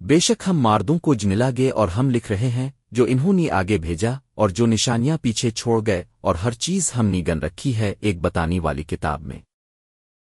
بے شک ہم ماردوں کو جنلا گے اور ہم لکھ رہے ہیں، جو انہوں نے آگے بھیجا اور جو نشانیاں پیچھے چھوڑ گئے اور ہر چیز ہم نے گن رکھی ہے ایک بتانی والی کتاب میں۔